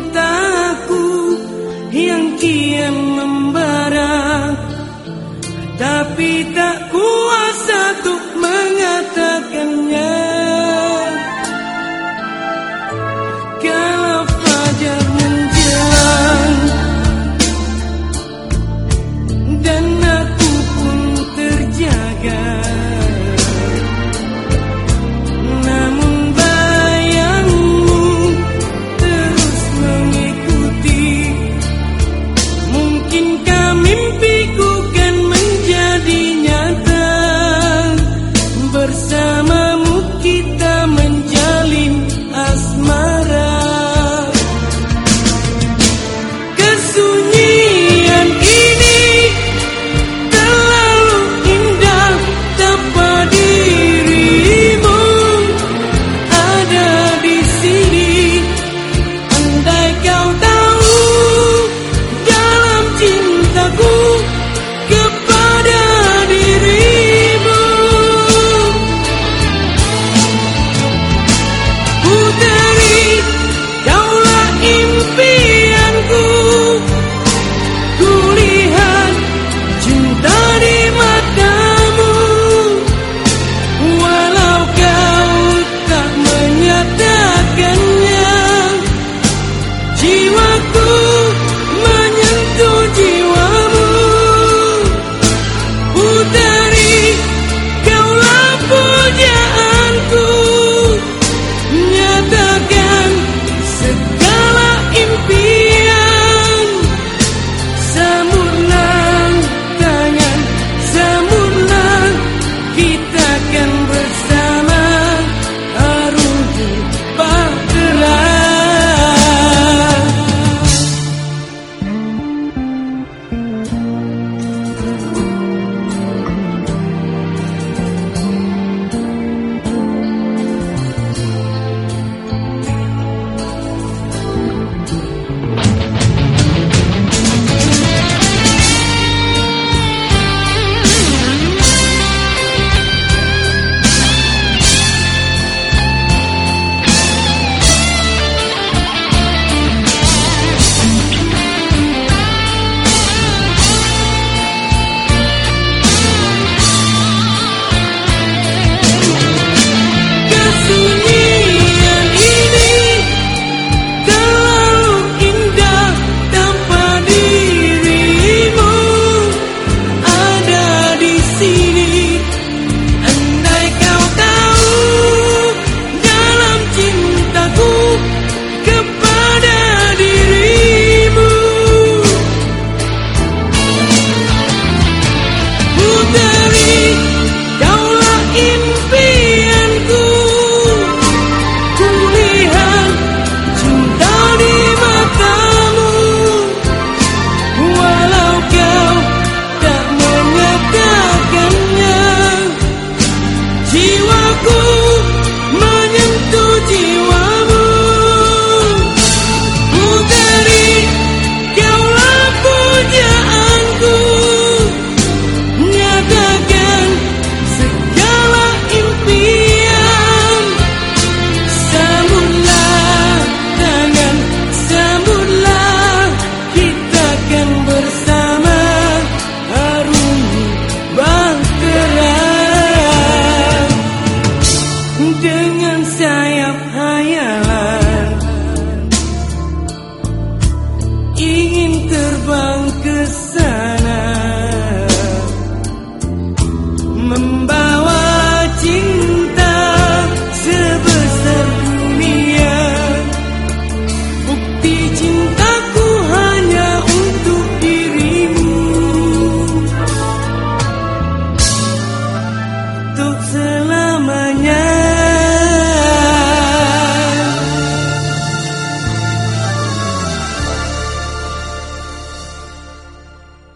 canta dengan sayap hayalan ingin terbang ke sana membawa cinta sebesar dunia. Bukti cinta